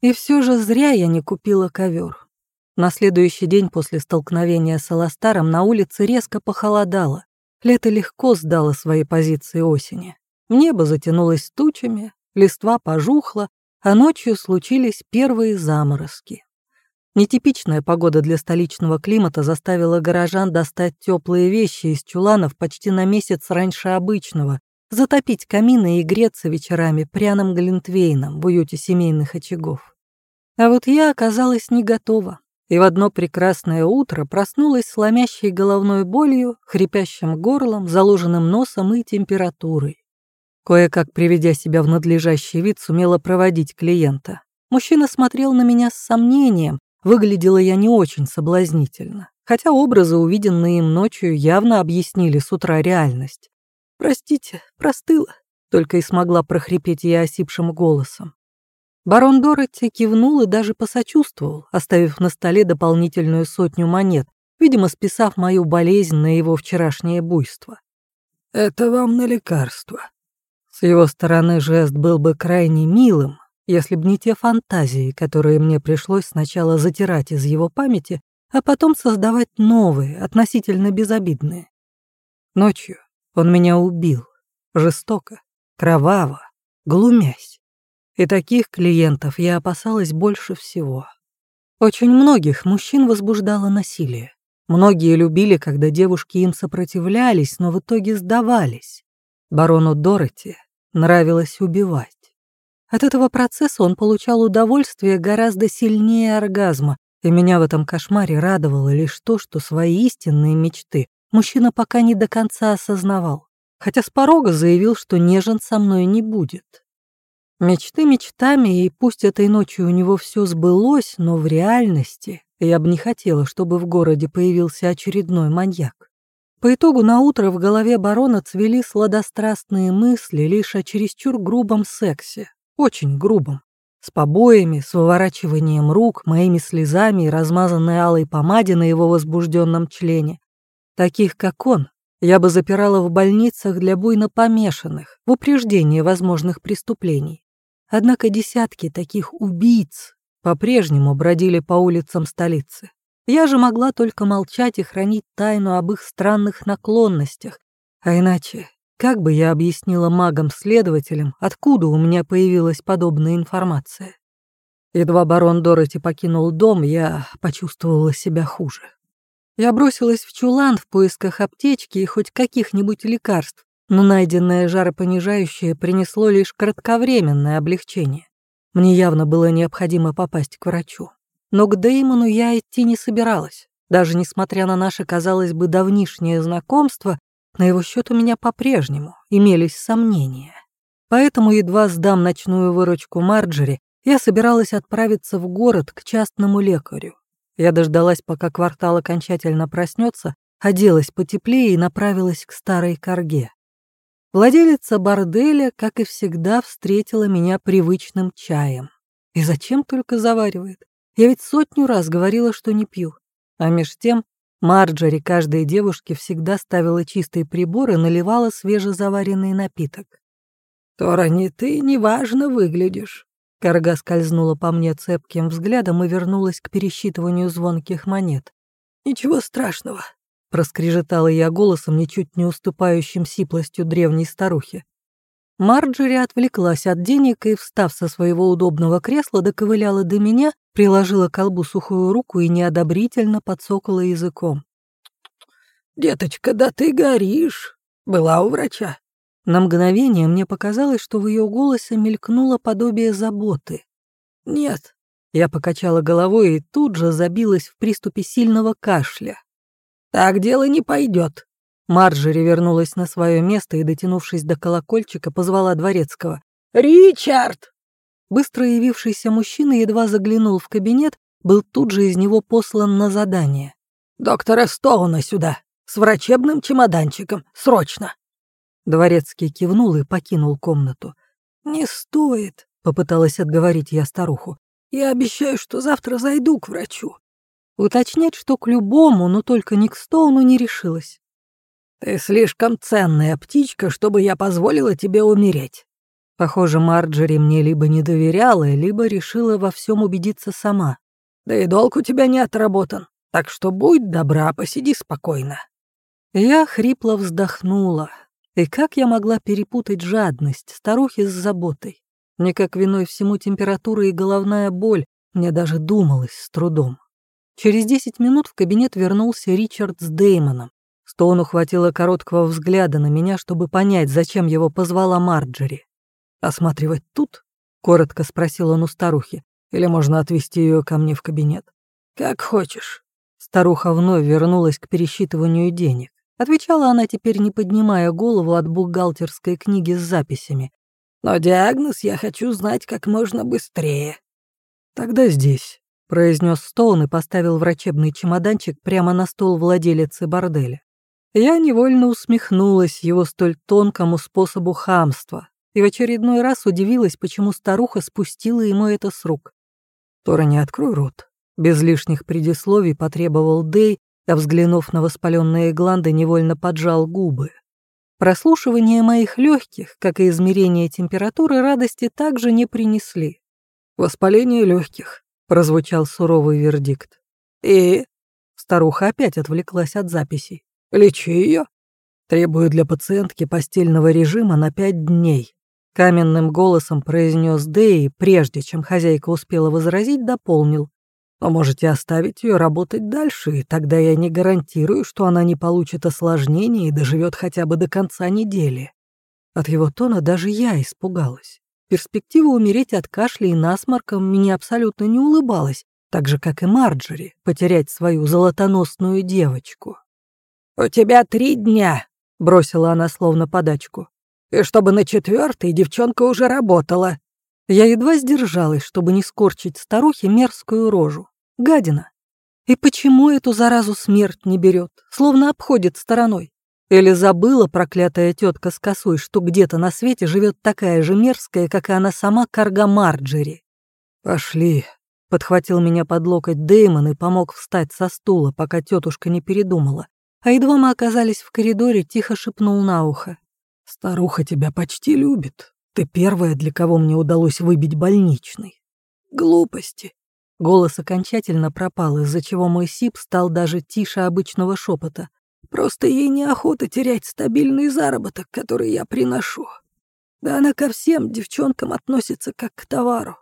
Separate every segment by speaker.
Speaker 1: И все же зря я не купила ковер. На следующий день после столкновения с Аластаром на улице резко похолодало. Лето легко сдало свои позиции осени. Небо затянулось тучами, листва пожухла, а ночью случились первые заморозки. Нетипичная погода для столичного климата заставила горожан достать теплые вещи из чуланов почти на месяц раньше обычного, затопить камины и греться вечерами пряным глинтвейном в уюте семейных очагов. А вот я оказалась не готова, и в одно прекрасное утро проснулась с ломящей головной болью, хрипящим горлом, заложенным носом и температурой. Кое-как приведя себя в надлежащий вид, сумела проводить клиента. Мужчина смотрел на меня с сомнением, выглядела я не очень соблазнительно, хотя образы, увиденные им ночью, явно объяснили с утра реальность. «Простите, простыла», — только и смогла прохрипеть я осипшим голосом. Барон Дороти кивнул и даже посочувствовал, оставив на столе дополнительную сотню монет, видимо, списав мою болезнь на его вчерашнее буйство.
Speaker 2: «Это вам на лекарство».
Speaker 1: С его стороны жест был бы крайне милым, если б не те фантазии, которые мне пришлось сначала затирать из его памяти, а потом создавать новые, относительно безобидные. Ночью он меня убил, жестоко, кроваво, глумясь. И таких клиентов я опасалась больше всего. Очень многих мужчин возбуждало насилие. Многие любили, когда девушки им сопротивлялись, но в итоге сдавались. Барону Дороти нравилось убивать. От этого процесса он получал удовольствие гораздо сильнее оргазма, и меня в этом кошмаре радовало лишь то, что свои истинные мечты мужчина пока не до конца осознавал, хотя с порога заявил, что нежен со мной не будет. Мечты мечтами, и пусть этой ночью у него все сбылось, но в реальности я бы не хотела, чтобы в городе появился очередной маньяк. По итогу на утро в голове барона цвели сладострастные мысли лишь о чересчур грубом сексе, очень грубом, с побоями, с выворачиванием рук, моими слезами и размазанной алой помаде на его возбужденном члене. Таких, как он, я бы запирала в больницах для буйно помешанных, в упреждении возможных преступлений. Однако десятки таких убийц по-прежнему бродили по улицам столицы. Я же могла только молчать и хранить тайну об их странных наклонностях. А иначе, как бы я объяснила магам-следователям, откуда у меня появилась подобная информация? Едва барон Дороти покинул дом, я почувствовала себя хуже. Я бросилась в чулан в поисках аптечки и хоть каких-нибудь лекарств, но найденное жаропонижающее принесло лишь кратковременное облегчение. Мне явно было необходимо попасть к врачу. Но к Деймону я идти не собиралась. Даже несмотря на наше, казалось бы, давнишнее знакомство, на его счет у меня по-прежнему имелись сомнения. Поэтому, едва сдам ночную выручку Марджери, я собиралась отправиться в город к частному лекарю. Я дождалась, пока квартал окончательно проснется, оделась потеплее и направилась к старой корге. Владелица борделя, как и всегда, встретила меня привычным чаем. И зачем только заваривает? Я ведь сотню раз говорила, что не пью. А меж тем Марджори каждой девушке всегда ставила чистый прибор и наливала свежезаваренный напиток.
Speaker 2: «Тора, не ты неважно выглядишь».
Speaker 1: Карга скользнула по мне цепким взглядом и вернулась к пересчитыванию звонких монет.
Speaker 2: «Ничего страшного.
Speaker 1: Проскрежетала я голосом, ничуть не уступающим сиплостью древней старухи. Марджери отвлеклась от денег и, встав со своего удобного кресла, доковыляла до меня, приложила к колбу сухую руку и неодобрительно подсокала языком.
Speaker 2: «Деточка, да ты горишь. Была у врача?»
Speaker 1: На мгновение мне показалось, что в ее голосе мелькнуло подобие заботы.
Speaker 2: «Нет».
Speaker 1: Я покачала головой и тут же забилась в приступе сильного кашля.
Speaker 2: Так дело не пойдет.
Speaker 1: Марджери вернулась на свое место и, дотянувшись до колокольчика, позвала дворецкого.
Speaker 2: «Ричард!»
Speaker 1: Быстро явившийся мужчина едва заглянул в кабинет, был тут же из него послан на задание.
Speaker 2: «Доктора Стоуна сюда, с врачебным чемоданчиком, срочно!»
Speaker 1: Дворецкий кивнул и покинул комнату.
Speaker 2: «Не стоит», —
Speaker 1: попыталась отговорить я старуху.
Speaker 2: «Я обещаю, что завтра зайду к врачу.
Speaker 1: Уточнять, что к любому, но только не к Стоуну, не решилась.
Speaker 2: «Ты слишком ценная птичка, чтобы я позволила тебе умереть».
Speaker 1: Похоже, Марджери мне либо не доверяла, либо решила во всем убедиться сама.
Speaker 2: Да и долг у тебя не отработан, так что будь добра, посиди спокойно.
Speaker 1: Я хрипло вздохнула. И как я могла перепутать жадность старухи с заботой? Мне как виной всему температура и головная боль, мне даже думалось с трудом. Через десять минут в кабинет вернулся Ричард с Деймоном. Стоуну хватило короткого взгляда на меня, чтобы понять, зачем его позвала Марджери. «Осматривать тут?» — коротко спросил он у старухи. «Или можно отвезти ее ко мне в кабинет?»
Speaker 2: «Как хочешь».
Speaker 1: Старуха вновь вернулась к пересчитыванию денег. Отвечала она теперь, не поднимая голову от бухгалтерской книги с записями.
Speaker 2: «Но диагноз я хочу знать как можно быстрее».
Speaker 1: «Тогда здесь», — произнес Стоун и поставил врачебный чемоданчик прямо на стол владелицы борделя. Я невольно усмехнулась его столь тонкому способу хамства, и в очередной раз удивилась, почему старуха спустила ему это с рук. «Тора, не открой рот», — без лишних предисловий потребовал Дэй, а взглянув на воспаленные гланды, невольно поджал губы. Прослушивание моих легких, как и измерение температуры, радости также не принесли. «Воспаление легких», — прозвучал суровый вердикт.
Speaker 2: «И?»
Speaker 1: Старуха опять отвлеклась от записей.
Speaker 2: «Лечи ее.
Speaker 1: Требую для пациентки постельного режима на пять дней. Каменным голосом произнес Дэй, прежде чем хозяйка успела возразить, дополнил. Но можете оставить ее работать дальше, и тогда я не гарантирую, что она не получит осложнений и доживет хотя бы до конца недели. От его тона даже я испугалась. Перспектива умереть от кашля и насморком мне абсолютно не улыбалась, так же, как и Марджери, потерять свою золотоносную девочку.
Speaker 2: «У тебя три дня», — бросила она словно подачку и чтобы на четвертый девчонка уже работала.
Speaker 1: Я едва сдержалась, чтобы не скорчить старухе мерзкую рожу. Гадина. И почему эту заразу смерть не берет, словно обходит стороной? Или забыла проклятая тетка с косой, что где-то на свете живет такая же мерзкая, как и она сама Карга Марджери? «Пошли», — подхватил меня под локоть Дэймон и помог встать со стула, пока тетушка не передумала. А едва мы оказались в коридоре, тихо шепнул на ухо. Старуха тебя почти любит. Ты первая, для кого мне удалось выбить больничный.
Speaker 2: Глупости.
Speaker 1: Голос окончательно пропал, из-за чего мой сип стал даже тише обычного шепота.
Speaker 2: Просто ей неохота терять стабильный заработок, который я приношу. Да она ко всем девчонкам относится как к товару.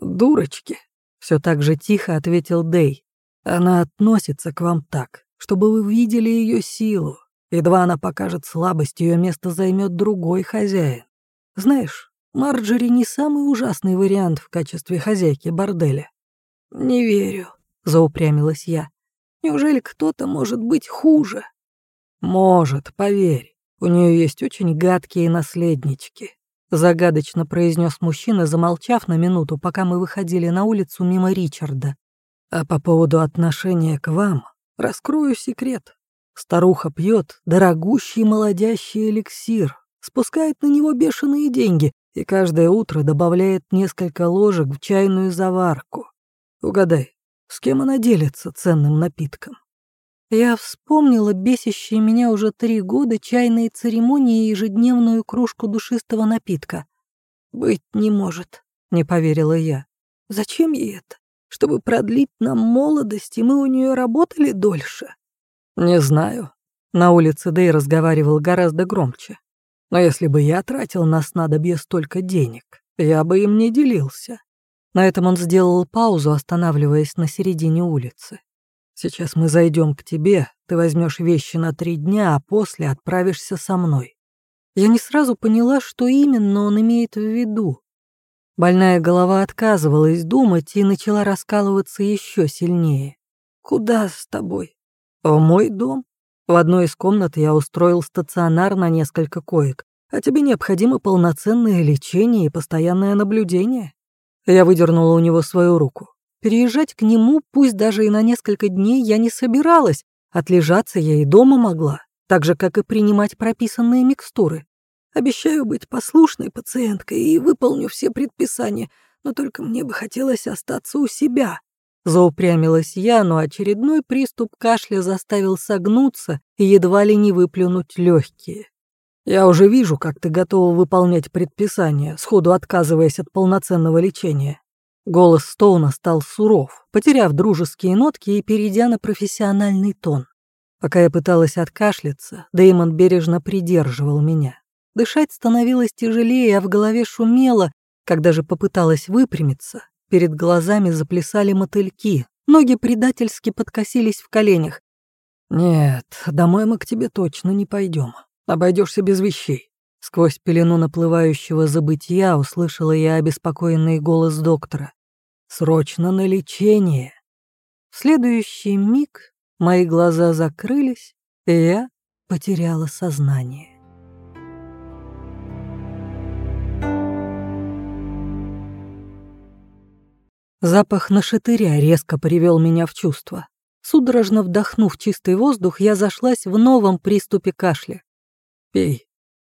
Speaker 1: Дурочки. Все так же тихо ответил Дей. Она относится к вам так, чтобы вы видели ее силу, Едва она покажет слабость, ее место займет другой хозяин. Знаешь, Марджери не самый ужасный вариант в качестве хозяйки борделя.
Speaker 2: Не верю,
Speaker 1: заупрямилась я.
Speaker 2: Неужели кто-то может быть хуже?
Speaker 1: Может, поверь. У нее есть очень гадкие наследнички. Загадочно произнес мужчина, замолчав на минуту, пока мы выходили на улицу мимо Ричарда. А по поводу отношения к вам, раскрою секрет. Старуха пьет дорогущий молодящий эликсир, спускает на него бешеные деньги и каждое утро добавляет несколько ложек в чайную заварку. Угадай, с кем она делится ценным напитком? Я вспомнила бесящие меня уже три года чайные церемонии и ежедневную кружку душистого напитка.
Speaker 2: «Быть не может», —
Speaker 1: не поверила я.
Speaker 2: «Зачем ей это? Чтобы продлить нам молодость, и мы у нее работали дольше?»
Speaker 1: «Не знаю». На улице Дэй разговаривал гораздо громче. «Но если бы я тратил на снадобье столько денег, я бы им не делился». На этом он сделал паузу, останавливаясь на середине улицы. «Сейчас мы зайдем к тебе, ты возьмешь вещи на три дня, а после отправишься со мной». Я не сразу поняла, что именно он имеет в виду. Больная голова отказывалась думать и начала раскалываться еще сильнее.
Speaker 2: «Куда с тобой?»
Speaker 1: «В мой дом. В одной из комнат я устроил стационар на несколько коек, а тебе необходимо полноценное лечение и постоянное наблюдение». Я выдернула у него свою руку. Переезжать к нему, пусть даже и на несколько дней, я не собиралась. Отлежаться я и дома могла, так же, как и принимать прописанные микстуры.
Speaker 2: Обещаю быть послушной пациенткой и выполню все предписания, но только мне бы хотелось остаться у себя.
Speaker 1: Заупрямилась я, но очередной приступ кашля заставил согнуться и едва ли не выплюнуть легкие.
Speaker 2: Я уже вижу, как ты готова выполнять предписания, сходу отказываясь от полноценного лечения. Голос Стоуна стал суров, потеряв дружеские нотки и перейдя на профессиональный тон. Пока я пыталась откашляться, Дэймон бережно придерживал меня. Дышать становилось тяжелее, а в голове шумело. Когда же попыталась выпрямиться, перед глазами заплясали мотыльки, ноги предательски подкосились в коленях. «Нет, домой мы к тебе точно не пойдем. Обойдешься без вещей». Сквозь пелену наплывающего забытия услышала я обеспокоенный голос доктора. «Срочно на лечение!» В следующий миг мои глаза закрылись, и я потеряла сознание. Запах нашатыря резко привел меня в чувство. Судорожно вдохнув чистый воздух, я зашлась в новом приступе кашля. «Пей».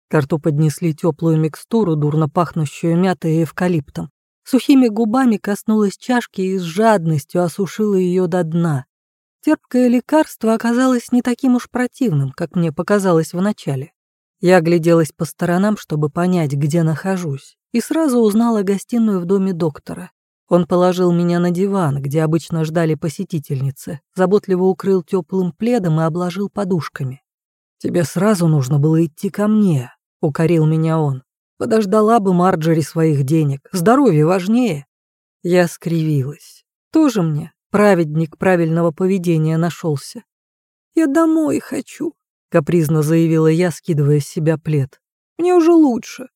Speaker 2: К поднесли теплую микстуру, дурно пахнущую мятой и эвкалиптом. Сухими губами коснулась чашки и с жадностью осушила ее до дна. Терпкое лекарство оказалось не таким уж противным, как мне показалось вначале. Я огляделась по сторонам, чтобы понять, где нахожусь, и сразу узнала гостиную в доме доктора. Он положил меня на диван, где обычно ждали посетительницы, заботливо укрыл теплым пледом и обложил подушками. «Тебе сразу нужно было идти ко мне», — укорил меня он. «Подождала бы Марджери своих денег, здоровье важнее». Я скривилась. Тоже мне праведник правильного поведения нашелся. «Я домой хочу», — капризно заявила я, скидывая с себя плед. «Мне уже лучше».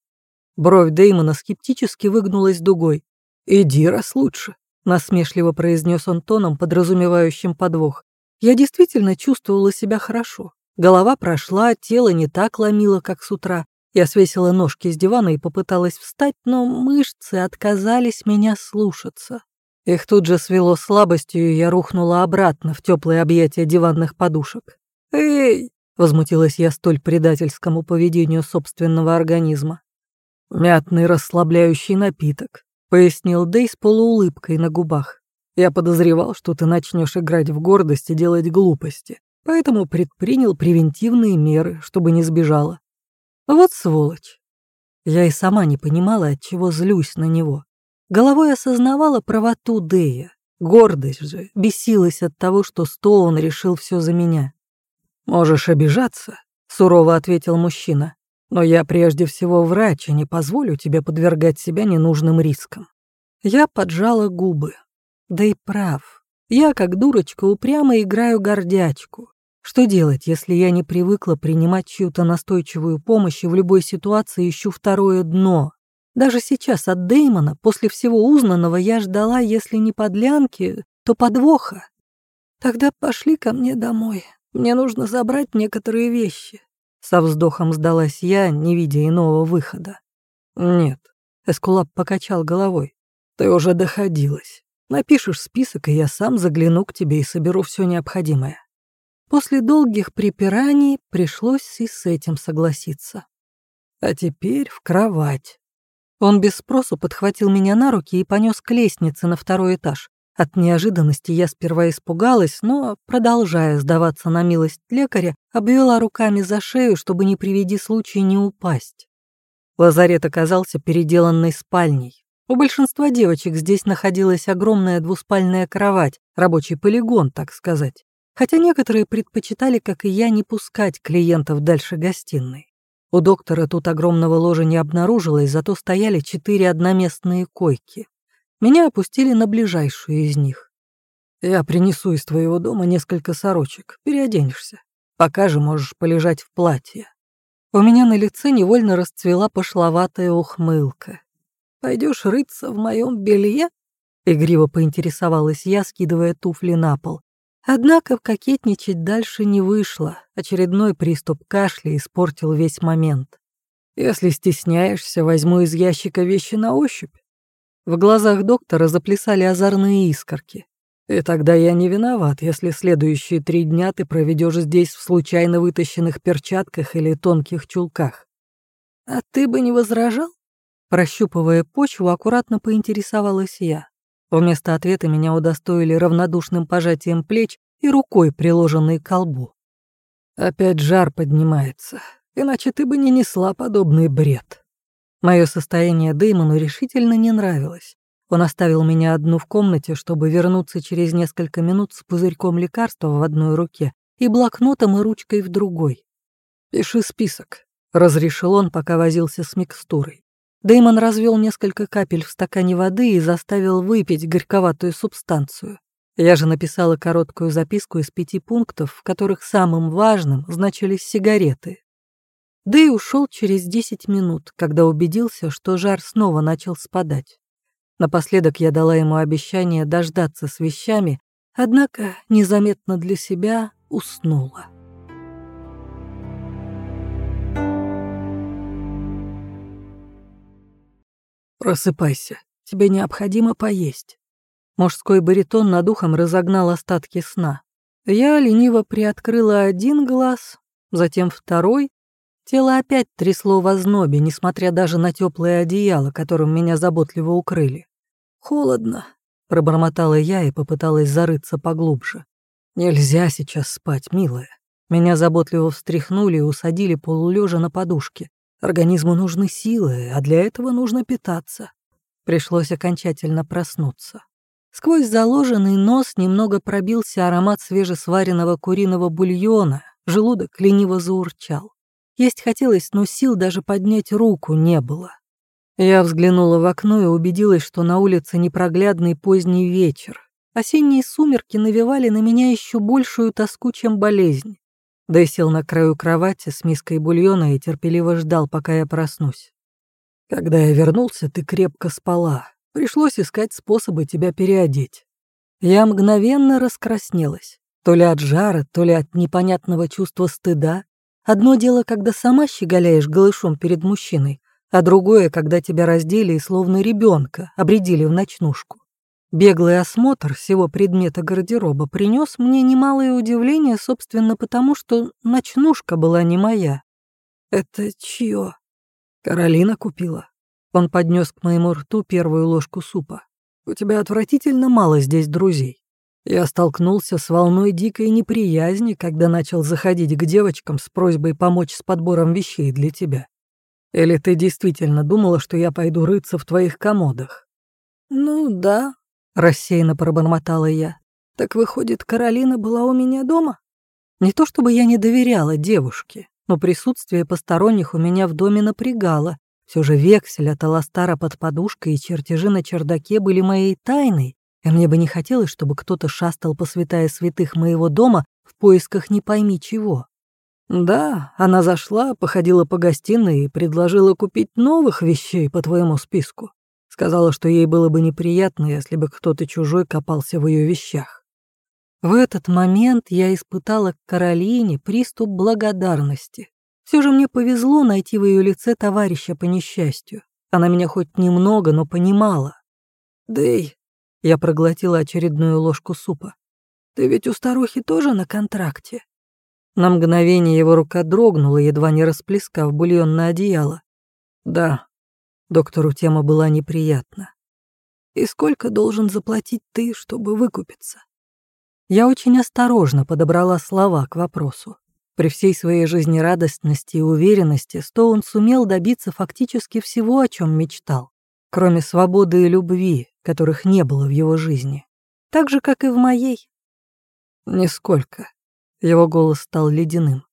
Speaker 2: Бровь Дэймона скептически выгнулась дугой. «Иди, раз лучше», — насмешливо произнес он тоном, подразумевающим подвох. Я действительно чувствовала себя хорошо. Голова прошла, тело не так ломило, как с утра. Я свесила ножки с дивана и попыталась встать, но мышцы отказались меня слушаться. Их тут же свело слабостью, и я рухнула обратно в теплые объятия диванных подушек. «Эй!» — возмутилась я столь предательскому поведению собственного организма. «Мятный расслабляющий напиток», — пояснил Дэй с полуулыбкой на губах. «Я подозревал, что ты начнешь играть в гордость и делать глупости поэтому предпринял превентивные меры, чтобы не сбежала. Вот сволочь. Я и сама не понимала, от чего злюсь на него. Головой осознавала правоту Дэя. Гордость же бесилась от того, что Стоун решил все за меня. «Можешь обижаться», — сурово ответил мужчина. «Но я прежде всего врач и не позволю тебе подвергать себя ненужным рискам». Я поджала губы. Да и прав. Я, как дурочка, упрямо играю гордячку. Что делать, если я не привыкла принимать чью-то настойчивую помощь и в любой ситуации ищу второе дно? Даже сейчас от Деймона, после всего узнанного, я ждала, если не подлянки, то подвоха. Тогда пошли ко мне домой. Мне нужно забрать некоторые вещи. Со вздохом сдалась я, не видя иного выхода. Нет, Эскулап покачал головой. Ты уже доходилась. Напишешь список, и я сам загляну к тебе и соберу все необходимое. После долгих припираний пришлось и с этим согласиться. А теперь в кровать. Он без спросу подхватил меня на руки и понес к лестнице на второй этаж. От неожиданности я сперва испугалась, но, продолжая сдаваться на милость лекаря, обвела руками за шею, чтобы не приведи случай не упасть. Лазарет оказался переделанной спальней. У большинства девочек здесь находилась огромная двуспальная кровать, рабочий полигон, так сказать хотя некоторые предпочитали, как и я, не пускать клиентов дальше гостиной. У доктора тут огромного ложа не обнаружилось, зато стояли четыре одноместные койки. Меня опустили на ближайшую из них. «Я принесу из твоего дома несколько сорочек, переоденешься. Пока же можешь полежать в платье». У меня на лице невольно расцвела пошловатая ухмылка. Пойдешь рыться в моем белье?» Игриво поинтересовалась я, скидывая туфли на пол. Однако кокетничать дальше не вышло. Очередной приступ кашля испортил весь момент. «Если стесняешься, возьму из ящика вещи на ощупь». В глазах доктора заплясали озорные искорки. «И тогда я не виноват, если следующие три дня ты проведешь здесь в случайно вытащенных перчатках или тонких чулках». «А ты бы не возражал?» Прощупывая почву, аккуратно поинтересовалась я. Вместо ответа меня удостоили равнодушным пожатием плеч и рукой, приложенной к колбу. Опять жар поднимается.
Speaker 1: иначе ты бы не несла подобный бред». Мое состояние Дэймону решительно не нравилось. Он оставил меня одну в комнате, чтобы вернуться через несколько минут с пузырьком лекарства в одной руке и блокнотом и ручкой в другой. «Пиши список», — разрешил он, пока возился с микстурой. Дэймон развел несколько капель в стакане воды и заставил выпить горьковатую субстанцию. Я же написала короткую записку из пяти пунктов, в которых самым важным значились сигареты. Дэй ушел через десять минут, когда убедился, что жар снова начал спадать. Напоследок я дала ему обещание дождаться с вещами, однако незаметно для себя уснула. «Просыпайся, тебе необходимо поесть». Мужской баритон над ухом разогнал остатки сна. Я лениво приоткрыла один глаз, затем второй. Тело опять трясло в ознобе, несмотря даже на теплое одеяло, которым меня заботливо укрыли. «Холодно», — пробормотала я и попыталась зарыться поглубже. «Нельзя сейчас спать, милая». Меня заботливо встряхнули и усадили полулежа на подушке. Организму нужны силы, а для этого нужно питаться. Пришлось окончательно проснуться. Сквозь заложенный нос немного пробился аромат свежесваренного куриного бульона, желудок лениво заурчал. Есть хотелось, но сил даже поднять руку не было. Я взглянула в окно и убедилась, что на улице непроглядный поздний вечер. Осенние сумерки навевали на меня еще большую тоску, чем болезнь. Дэй сел на краю кровати с миской бульона и терпеливо ждал, пока я проснусь. Когда я вернулся, ты крепко спала. Пришлось искать способы тебя переодеть. Я мгновенно раскраснелась. То ли от жара, то ли от непонятного чувства стыда. Одно дело, когда сама щеголяешь голышом перед мужчиной, а другое, когда тебя раздели и словно ребенка обредили в ночнушку. Беглый осмотр всего предмета гардероба принес мне немалое удивление, собственно, потому что ночнушка была не моя. «Это чье?» «Каролина купила». Он поднес к моему рту первую ложку супа. «У тебя отвратительно мало здесь друзей. Я столкнулся с волной дикой неприязни, когда начал заходить к девочкам с просьбой помочь с подбором вещей для тебя. Или ты действительно думала, что я пойду рыться в твоих комодах?» «Ну да», — рассеянно пробормотала я. «Так выходит, Каролина была у меня дома?» Не то чтобы я не доверяла девушке, но присутствие посторонних у меня в доме напрягало. Все же вексель от Аластара под подушкой и чертежи на чердаке были моей тайной, и мне бы не хотелось, чтобы кто-то шастал по святая святых моего дома в поисках не пойми чего. Да, она зашла, походила по гостиной и предложила купить новых вещей по твоему списку. Сказала, что ей было бы неприятно, если бы кто-то чужой копался в ее вещах. В этот момент я испытала к Каролине приступ благодарности. Все же мне повезло найти в ее лице товарища по несчастью. Она меня хоть немного, но понимала. «Дэй», — я проглотила очередную ложку супа, «ты ведь у старухи тоже на контракте?» На мгновение его рука дрогнула, едва не расплескав бульонное одеяло. «Да». Доктору тема была неприятна. «И сколько должен заплатить ты, чтобы выкупиться?» Я очень осторожно подобрала слова к вопросу. При всей своей жизнерадостности и уверенности Стоун сумел добиться фактически всего, о чем мечтал, кроме свободы и любви, которых не было в его жизни. Так же, как и в моей. «Нисколько», его голос стал ледяным.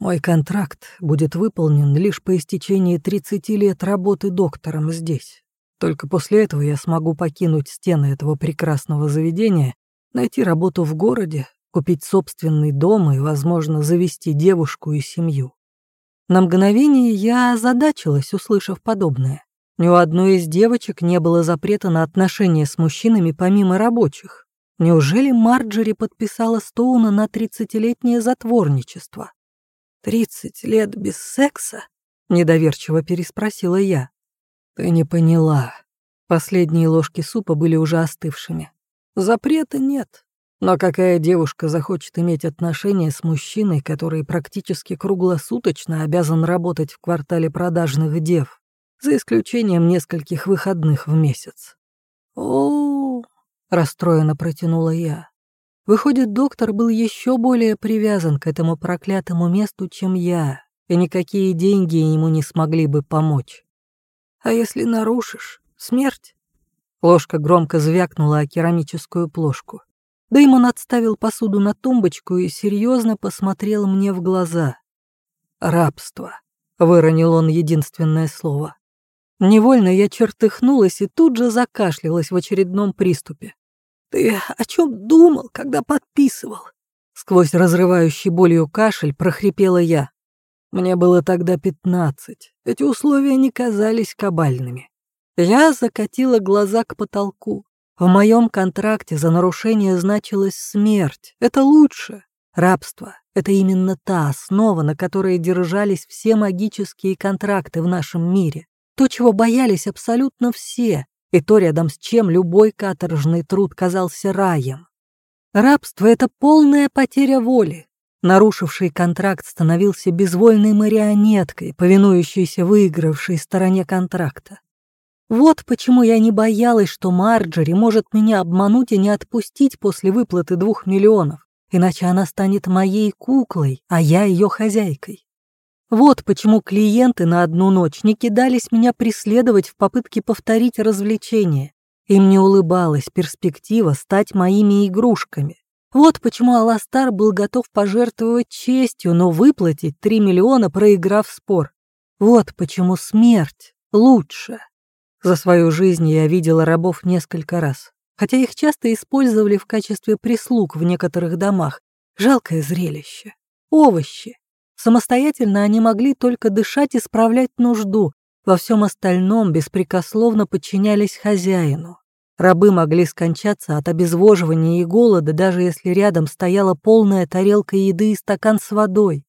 Speaker 1: «Мой контракт будет выполнен лишь по истечении 30 лет работы доктором здесь. Только после этого я смогу покинуть стены этого прекрасного заведения, найти работу в городе, купить собственный дом и, возможно, завести девушку и семью. На мгновение я озадачилась, услышав подобное. Ни у одной из девочек не было запрета на отношения с мужчинами помимо рабочих. Неужели Марджери подписала Стоуна на тридцатилетнее затворничество? «Тридцать лет без секса?» — недоверчиво переспросила я. «Ты не поняла». Последние ложки супа были уже остывшими. «Запрета нет. Но какая девушка захочет иметь отношения с мужчиной, который практически круглосуточно обязан работать в квартале продажных дев, за исключением нескольких выходных в месяц?» «О, расстроенно протянула я. Выходит, доктор был еще более привязан к этому проклятому месту, чем я, и никакие деньги ему не смогли бы помочь.
Speaker 2: А если нарушишь, смерть?
Speaker 1: Ложка громко звякнула о керамическую плошку. Дэймон отставил посуду на тумбочку и серьезно посмотрел мне в глаза. «Рабство», — выронил он единственное слово. Невольно я чертыхнулась и тут же закашлялась в очередном приступе.
Speaker 2: «Ты о чем думал, когда подписывал?»
Speaker 1: Сквозь разрывающий болью кашель прохрипела я. Мне было тогда пятнадцать. Эти условия не казались кабальными. Я закатила глаза к потолку. В моем контракте за нарушение значилась смерть. Это лучше. Рабство — это именно та основа, на которой держались все магические контракты в нашем мире. То, чего боялись абсолютно все, и то, рядом с чем любой каторжный труд казался раем. Рабство — это полная потеря воли. Нарушивший контракт становился безвольной марионеткой, повинующейся выигравшей стороне контракта. Вот почему я не боялась, что Марджери может меня обмануть и не отпустить после выплаты двух миллионов, иначе она станет моей куклой, а я ее хозяйкой. Вот почему клиенты на одну ночь не кидались меня преследовать в попытке повторить развлечение. Им не улыбалась перспектива стать моими игрушками. Вот почему Аластар был готов пожертвовать честью, но выплатить 3 миллиона, проиграв спор. Вот почему смерть лучше. За свою жизнь я видела рабов несколько раз, хотя их часто использовали в качестве прислуг в некоторых домах. Жалкое зрелище. Овощи. Самостоятельно они могли только дышать и справлять нужду, во всем остальном беспрекословно подчинялись хозяину. Рабы могли скончаться от обезвоживания и голода, даже если рядом стояла полная тарелка еды и стакан с водой.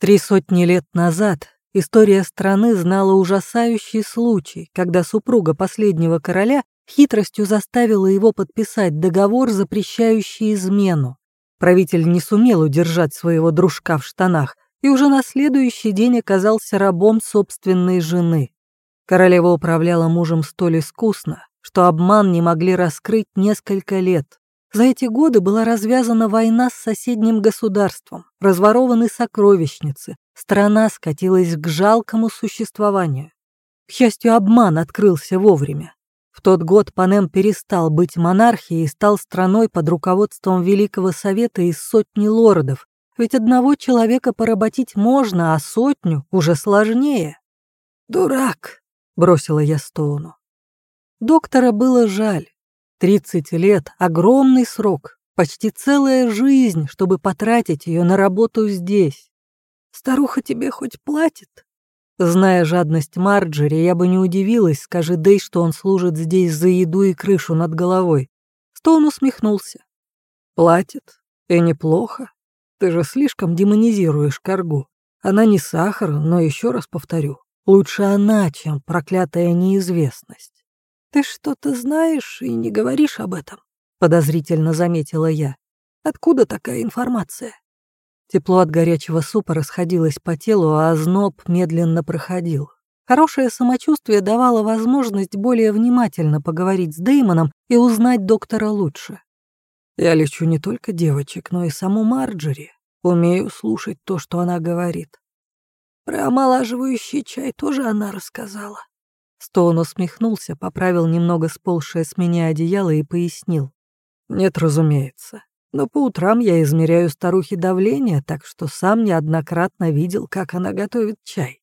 Speaker 1: Три сотни лет назад История страны знала ужасающий случай, когда супруга последнего короля хитростью заставила его подписать договор, запрещающий измену. Правитель не сумел удержать своего дружка в штанах и уже на следующий день оказался рабом собственной жены. Королева управляла мужем столь искусно, что обман не могли раскрыть несколько лет. За эти годы была развязана война с соседним государством, разворованы сокровищницы, страна скатилась к жалкому существованию. К счастью, обман открылся вовремя. В тот год Панем перестал быть монархией и стал страной под руководством Великого Совета из сотни лордов, ведь одного человека поработить можно, а сотню уже сложнее.
Speaker 2: «Дурак!»
Speaker 1: — бросила я Стоуну. Доктора было жаль. Тридцать лет — огромный срок, почти целая жизнь, чтобы потратить ее на работу здесь.
Speaker 2: Старуха тебе хоть платит?
Speaker 1: Зная жадность Марджери, я бы не удивилась, скажи Дэй, что он служит здесь за еду и крышу над головой. Стоун усмехнулся. Платит. И неплохо. Ты же слишком демонизируешь Каргу. Она не сахар, но еще раз повторю, лучше она, чем проклятая неизвестность.
Speaker 2: «Ты что-то знаешь и не говоришь об этом», —
Speaker 1: подозрительно заметила я.
Speaker 2: «Откуда такая информация?»
Speaker 1: Тепло от горячего супа расходилось по телу, а озноб медленно проходил. Хорошее самочувствие давало возможность более внимательно поговорить с Деймоном и узнать доктора лучше. Я лечу не только девочек, но и саму Марджери. Умею слушать то, что она говорит.
Speaker 2: Про омолаживающий чай тоже она рассказала.
Speaker 1: Стоун усмехнулся, поправил немного сползшее с меня одеяло и пояснил. «Нет, разумеется. Но по утрам я измеряю старухе давление, так что сам неоднократно видел, как она готовит чай.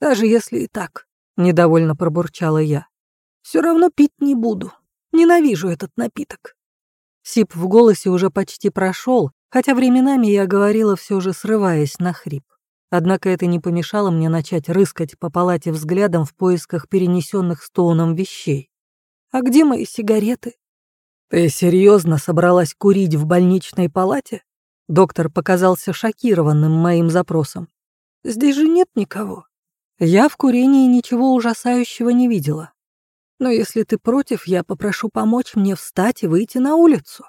Speaker 1: Даже если и так», — недовольно пробурчала я.
Speaker 2: Все равно пить не буду. Ненавижу этот напиток».
Speaker 1: Сип в голосе уже почти прошел, хотя временами я говорила все же, срываясь на хрип. Однако это не помешало мне начать рыскать по палате взглядом в поисках перенесенных Стоуном вещей.
Speaker 2: «А где мои сигареты?»
Speaker 1: «Ты серьезно собралась курить в больничной палате?» Доктор показался шокированным моим запросом.
Speaker 2: «Здесь же нет никого».
Speaker 1: Я в курении ничего ужасающего не видела.
Speaker 2: Но если ты против, я попрошу помочь мне встать и выйти на улицу.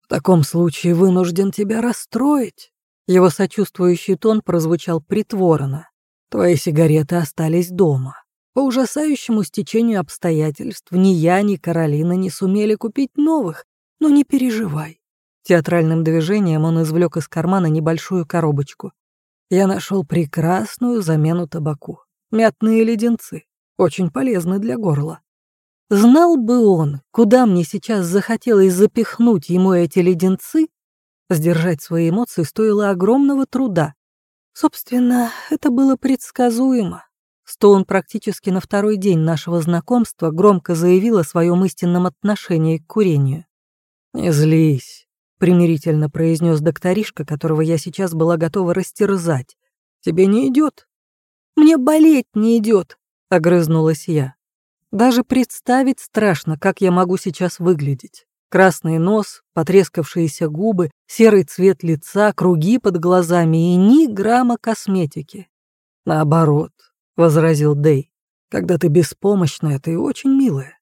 Speaker 1: В таком случае вынужден тебя расстроить. Его сочувствующий тон прозвучал притворно. «Твои сигареты остались дома. По ужасающему стечению обстоятельств ни я, ни Каролина не сумели купить новых, но не переживай». Театральным движением он извлек из кармана небольшую коробочку. Я нашел прекрасную замену табаку. Мятные леденцы. Очень полезны для горла. Знал бы он, куда мне сейчас захотелось запихнуть ему эти леденцы, сдержать свои эмоции стоило огромного труда. Собственно, это было предсказуемо. Стоун практически на второй день нашего знакомства громко заявил о своем истинном отношении к курению. «Не злись», — примирительно произнес докторишка, которого я сейчас была готова растерзать. «Тебе не идет?» «Мне болеть не идет», — огрызнулась я. Даже представить страшно, как я могу сейчас выглядеть. Красный нос, потрескавшиеся губы, серый цвет лица, круги под глазами и ни грамма косметики. Наоборот, — возразил Дэй, — когда ты беспомощная, ты очень милая.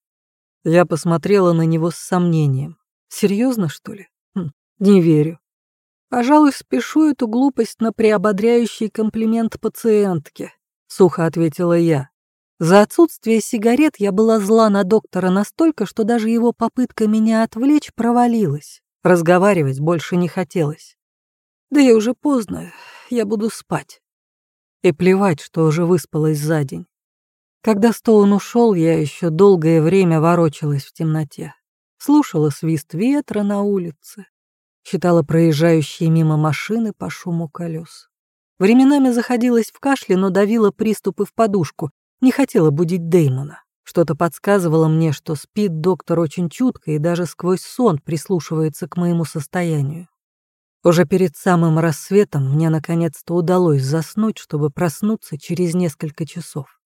Speaker 1: Я посмотрела на него с сомнением. Серьезно, что ли? Хм, не верю. Пожалуй, спешу эту глупость на приободряющий комплимент пациентке, сухо ответила я. За отсутствие сигарет я была зла на доктора настолько, что даже его попытка меня отвлечь провалилась. Разговаривать больше не хотелось. Да и уже поздно, я буду спать. И плевать, что уже выспалась за день. Когда Стоун ушел, я еще долгое время ворочалась в темноте. Слушала свист ветра на улице, считала проезжающие мимо машины по шуму колес. Временами заходилась в кашле, но давила приступы в подушку, не хотела будить Деймона. Что-то подсказывало мне, что спит доктор очень чутко и даже сквозь сон прислушивается к моему состоянию. Уже перед самым рассветом мне наконец-то удалось заснуть, чтобы проснуться через несколько часов.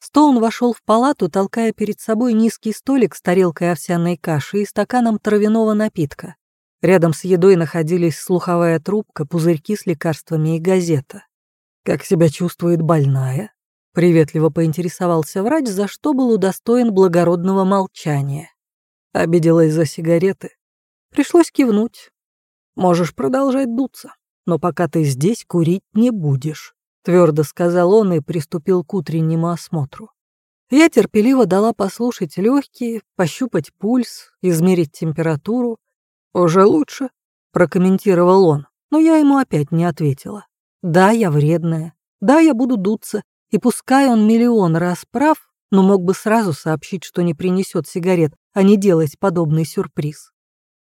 Speaker 1: Стоун вошел в палату, толкая перед собой низкий столик с тарелкой овсяной каши и стаканом травяного напитка. Рядом с едой находились слуховая трубка, пузырьки с лекарствами и газета. «Как себя чувствует больная?» Приветливо поинтересовался врач, за что был удостоен благородного молчания. Обиделась за сигареты. Пришлось кивнуть. Можешь продолжать дуться, но пока ты здесь, курить не будешь, твердо сказал он и приступил к утреннему осмотру. Я терпеливо дала послушать легкие, пощупать пульс, измерить температуру. «Уже лучше», — прокомментировал он, но я ему опять не ответила. «Да, я вредная. Да, я буду дуться. И пускай он миллион раз прав, но мог бы сразу сообщить, что не принесет сигарет, а не делать подобный сюрприз.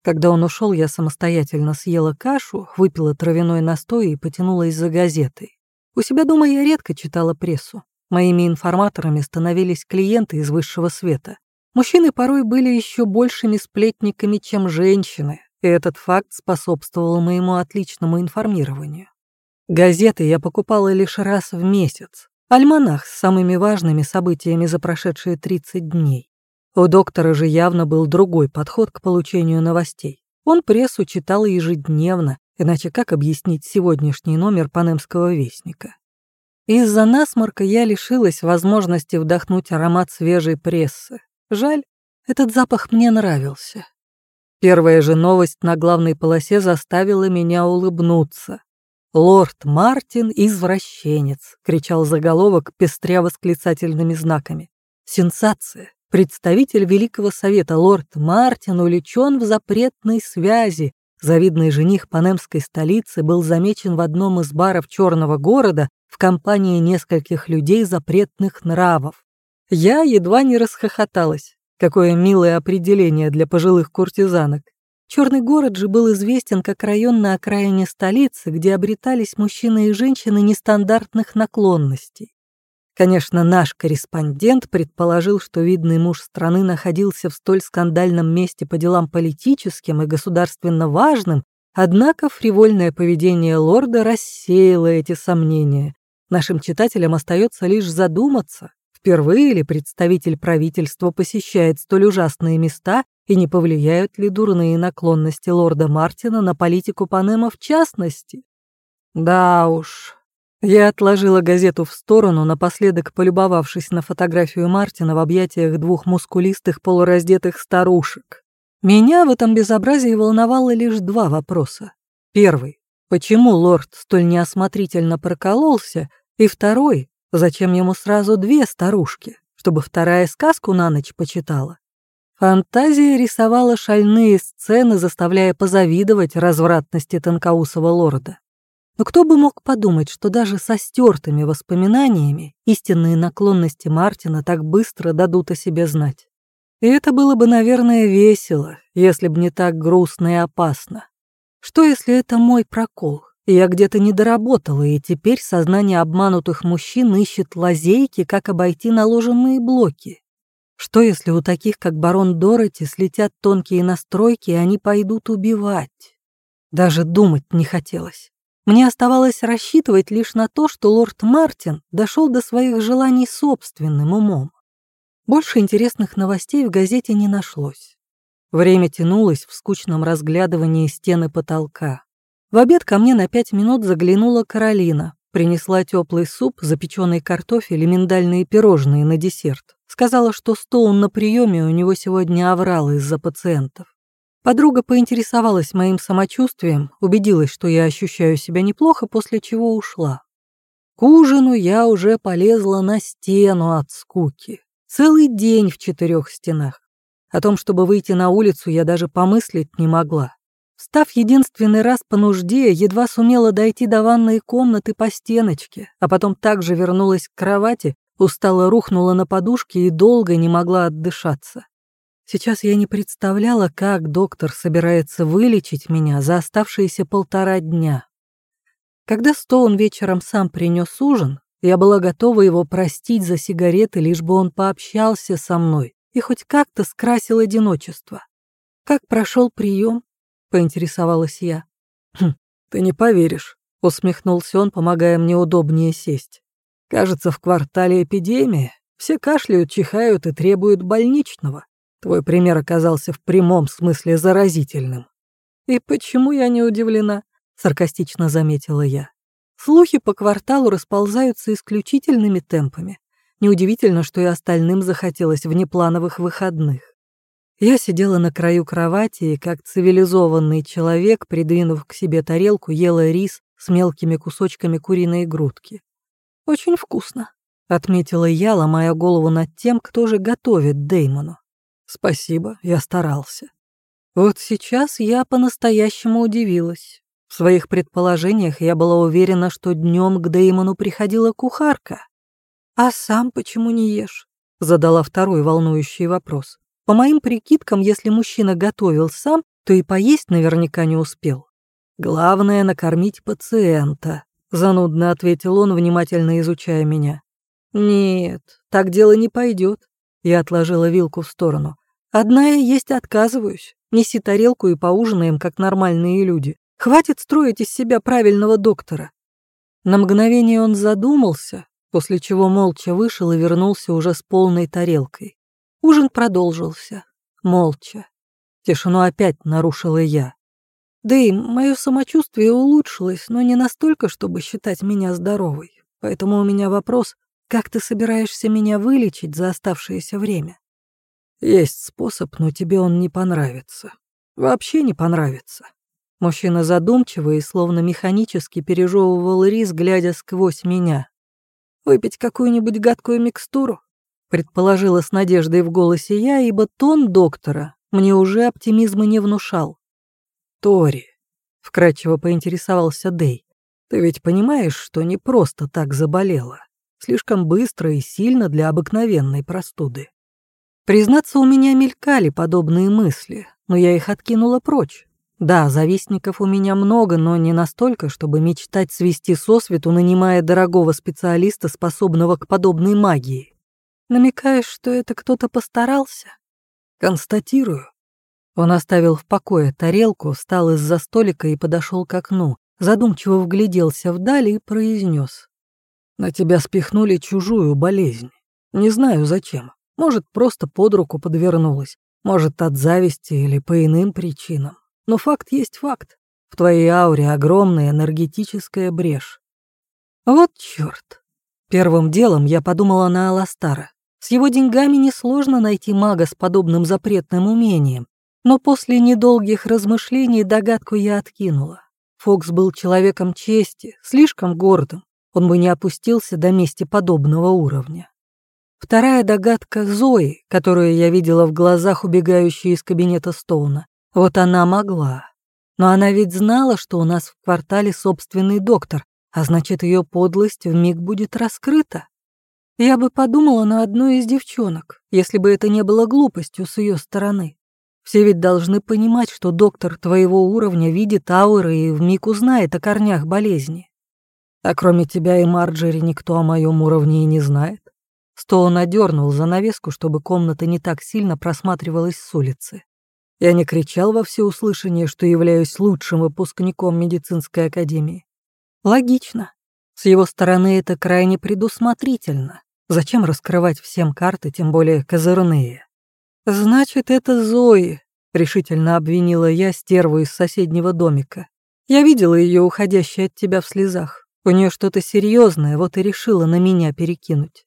Speaker 1: Когда он ушел, я самостоятельно съела кашу, выпила травяной настой и потянулась за газетой. У себя дома я редко читала прессу. Моими информаторами становились клиенты из высшего света. Мужчины порой были еще большими сплетниками, чем женщины, и этот факт способствовал моему отличному информированию. Газеты я покупала лишь раз в месяц, Альманах с самыми важными событиями за прошедшие 30 дней. У доктора же явно был другой подход к получению новостей. Он прессу читал ежедневно, иначе как объяснить сегодняшний номер Панемского вестника? Из-за насморка я лишилась возможности вдохнуть аромат свежей прессы. Жаль, этот запах мне нравился. Первая же новость на главной полосе заставила меня улыбнуться. «Лорд Мартин — извращенец!» — кричал заголовок, пестря восклицательными знаками. Сенсация! Представитель Великого Совета лорд Мартин увлечен в запретной связи. Завидный жених панемской столицы был замечен в одном из баров Черного города в компании нескольких людей запретных нравов. Я едва не расхохоталась. Какое милое определение для пожилых куртизанок. Черный город же был известен как район на окраине столицы, где обретались мужчины и женщины нестандартных наклонностей. Конечно, наш корреспондент предположил, что видный муж страны находился в столь скандальном месте по делам политическим и государственно важным, однако фривольное поведение лорда рассеяло эти сомнения. Нашим читателям остается лишь задуматься, впервые ли представитель правительства посещает столь ужасные места и не повлияют ли дурные наклонности лорда Мартина на политику Панема в частности? Да уж. Я отложила газету в сторону, напоследок полюбовавшись на фотографию Мартина в объятиях двух мускулистых полураздетых старушек. Меня в этом безобразии волновало лишь два вопроса. Первый — почему лорд столь неосмотрительно прокололся? И второй — зачем ему сразу две старушки, чтобы вторая сказку на ночь почитала? Фантазия рисовала шальные сцены, заставляя позавидовать развратности тонкоусого лорда. Но кто бы мог подумать, что даже со стертыми воспоминаниями истинные наклонности Мартина так быстро дадут о себе знать. И это было бы, наверное, весело, если бы не так грустно и опасно. Что если это мой прокол, и я где-то не доработала, и теперь сознание обманутых мужчин ищет лазейки, как обойти наложенные блоки? Что если у таких, как барон Дороти, слетят тонкие настройки, и они пойдут убивать? Даже думать не хотелось. Мне оставалось рассчитывать лишь на то, что лорд Мартин дошел до своих желаний собственным умом. Больше интересных новостей в газете не нашлось. Время тянулось в скучном разглядывании стены потолка. В обед ко мне на пять минут заглянула Каролина, принесла теплый суп, запеченный картофель и миндальные пирожные на десерт. Сказала, что Стоун на приеме у него сегодня оврал из-за пациентов. Подруга поинтересовалась моим самочувствием, убедилась, что я ощущаю себя неплохо, после чего ушла. К ужину я уже полезла на стену от скуки. Целый день в четырех стенах. О том, чтобы выйти на улицу, я даже помыслить не могла. Встав единственный раз по нужде, едва сумела дойти до ванной комнаты по стеночке, а потом также вернулась к кровати, устало рухнула на подушке и долго не могла отдышаться. Сейчас я не представляла, как доктор собирается вылечить меня за оставшиеся полтора дня. Когда Стоун вечером сам принес ужин, я была готова его простить за сигареты, лишь бы он пообщался со мной и хоть как-то скрасил одиночество. «Как прошел прием?» — поинтересовалась я. «Хм, «Ты не поверишь», — усмехнулся он, помогая мне удобнее сесть. «Кажется, в квартале эпидемии все кашляют, чихают и требуют больничного. Твой пример оказался в прямом смысле заразительным. И почему я не удивлена? Саркастично заметила я. Слухи по кварталу расползаются исключительными темпами. Неудивительно, что и остальным захотелось внеплановых выходных. Я сидела на краю кровати и, как цивилизованный человек, придвинув к себе тарелку, ела рис с мелкими кусочками куриной грудки. «Очень вкусно», — отметила я, ломая голову над тем, кто же готовит Деймону. Спасибо, я старался. Вот сейчас я по-настоящему удивилась. В своих предположениях я была уверена, что днем к Деймону приходила кухарка. «А сам почему не ешь?» — задала второй волнующий вопрос. По моим прикидкам, если мужчина готовил сам, то и поесть наверняка не успел. «Главное — накормить пациента», — занудно ответил он, внимательно изучая меня. «Нет, так дело не пойдет. Я отложила вилку в сторону. «Одна я есть отказываюсь. Неси тарелку и поужинаем, как нормальные люди. Хватит строить из себя правильного доктора». На мгновение он задумался, после чего молча вышел и вернулся уже с полной тарелкой. Ужин продолжился. Молча. Тишину опять нарушила я. Да и мое самочувствие улучшилось, но не настолько, чтобы считать меня здоровой. Поэтому у меня вопрос, как ты собираешься меня вылечить за оставшееся время? Есть способ, но тебе он не понравится. Вообще не понравится. Мужчина задумчиво и словно механически пережевывал рис, глядя сквозь меня. Выпить какую-нибудь гадкую микстуру? Предположила с надеждой в голосе я, ибо тон доктора мне уже оптимизма не внушал. Тори, вкрадчиво поинтересовался Дей, ты ведь понимаешь, что не просто так заболела? слишком быстро и сильно для обыкновенной простуды. Признаться, у меня мелькали подобные мысли, но я их откинула прочь. Да, завистников у меня много, но не настолько, чтобы мечтать свести сосвету, нанимая дорогого специалиста, способного к подобной магии. Намекаешь, что это кто-то постарался? Констатирую. Он оставил в покое тарелку, встал из-за столика и подошел к окну, задумчиво вгляделся вдали и произнес. На тебя спихнули чужую болезнь. Не знаю зачем. Может, просто под руку подвернулась. Может, от зависти или по иным причинам. Но факт есть факт. В твоей ауре огромная энергетическая брешь. Вот чёрт. Первым делом я подумала на Аластара. С его деньгами несложно найти мага с подобным запретным умением. Но после недолгих размышлений догадку я откинула. Фокс был человеком чести, слишком гордым, он бы не опустился до мести подобного уровня. Вторая догадка Зои, которую я видела в глазах убегающей из кабинета Стоуна. Вот она могла. Но она ведь знала, что у нас в квартале собственный доктор, а значит, ее подлость вмиг будет раскрыта. Я бы подумала на одну из девчонок, если бы это не было глупостью с ее стороны. Все ведь должны понимать, что доктор твоего уровня видит ауры и вмиг узнает о корнях болезни. А кроме тебя и Марджери никто о моем уровне и не знает. Стоун одернул занавеску, чтобы комната не так сильно просматривалась с улицы. Я не кричал во всеуслышание, что являюсь лучшим выпускником медицинской академии. Логично. С его стороны это крайне предусмотрительно. Зачем раскрывать всем карты, тем более козырные? Значит, это Зои, решительно обвинила я стерву из соседнего домика. Я видела ее уходящей от тебя в слезах. У нее что-то серьезное, вот и решила на меня перекинуть.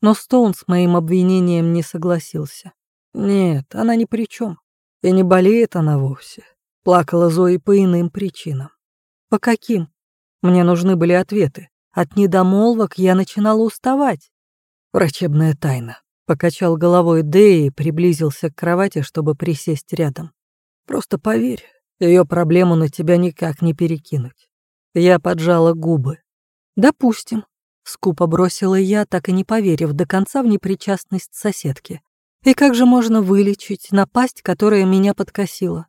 Speaker 1: Но Стоун с моим обвинением не согласился. Нет, она ни при чем. И не болеет она вовсе. Плакала Зои по иным причинам. По каким? Мне нужны были ответы. От недомолвок я начинала уставать. Врачебная тайна. Покачал головой Дэй и приблизился к кровати, чтобы присесть рядом. Просто поверь, ее проблему на тебя никак не перекинуть. Я поджала губы. Допустим. Скупо бросила я, так и не поверив до конца в непричастность соседки. И как же можно вылечить напасть, которая меня подкосила?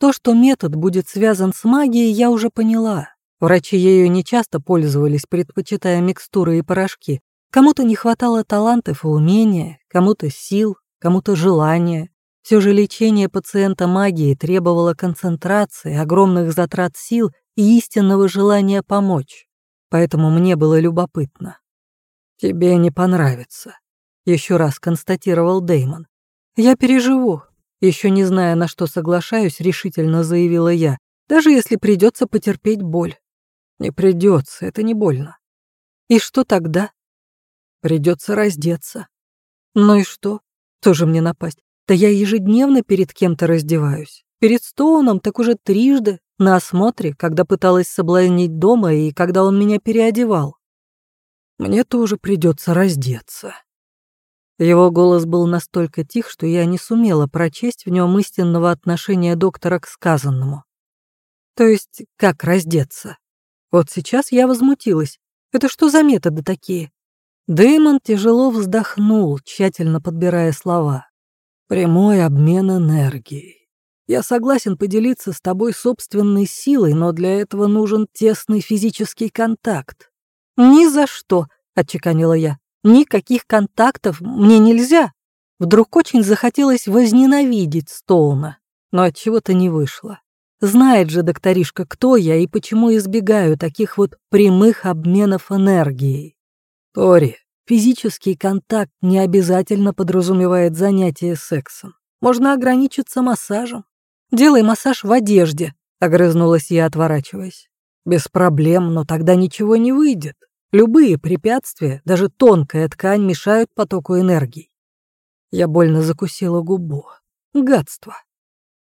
Speaker 1: То, что метод будет связан с магией, я уже поняла. Врачи ею не часто пользовались, предпочитая микстуры и порошки. Кому-то не хватало талантов и умения, кому-то сил, кому-то желания. Все же лечение пациента магией требовало концентрации, огромных затрат сил и истинного желания помочь. Поэтому мне было любопытно. «Тебе не понравится», еще раз констатировал Деймон. Я переживу. Еще не зная, на что соглашаюсь, решительно заявила я, даже если придется потерпеть боль. Не придется, это не больно. И что тогда? Придется раздеться. Ну и что? Тоже мне напасть. Да я ежедневно перед кем-то раздеваюсь. Перед Стоуном так уже трижды, на осмотре, когда пыталась соблазнить дома и когда он меня переодевал. Мне тоже придется раздеться. Его голос был настолько тих, что я не сумела прочесть в нем истинного отношения доктора к сказанному. То есть, как раздеться? Вот сейчас я возмутилась. Это что за методы такие? Дэймон тяжело вздохнул, тщательно подбирая слова. Прямой обмен энергией. Я согласен поделиться с тобой собственной силой, но для этого нужен тесный физический контакт. Ни за что, отчеканила я. Никаких контактов мне нельзя. Вдруг очень захотелось возненавидеть Стоуна, но от чего-то не вышло. Знает же докторишка, кто я и почему избегаю таких вот прямых обменов энергией. Тори, физический контакт не обязательно подразумевает занятие сексом. Можно ограничиться массажем. Делай массаж в одежде, огрызнулась я, отворачиваясь. Без проблем, но тогда ничего не выйдет. Любые препятствия, даже тонкая ткань, мешают потоку энергии. Я больно закусила губу. Гадство.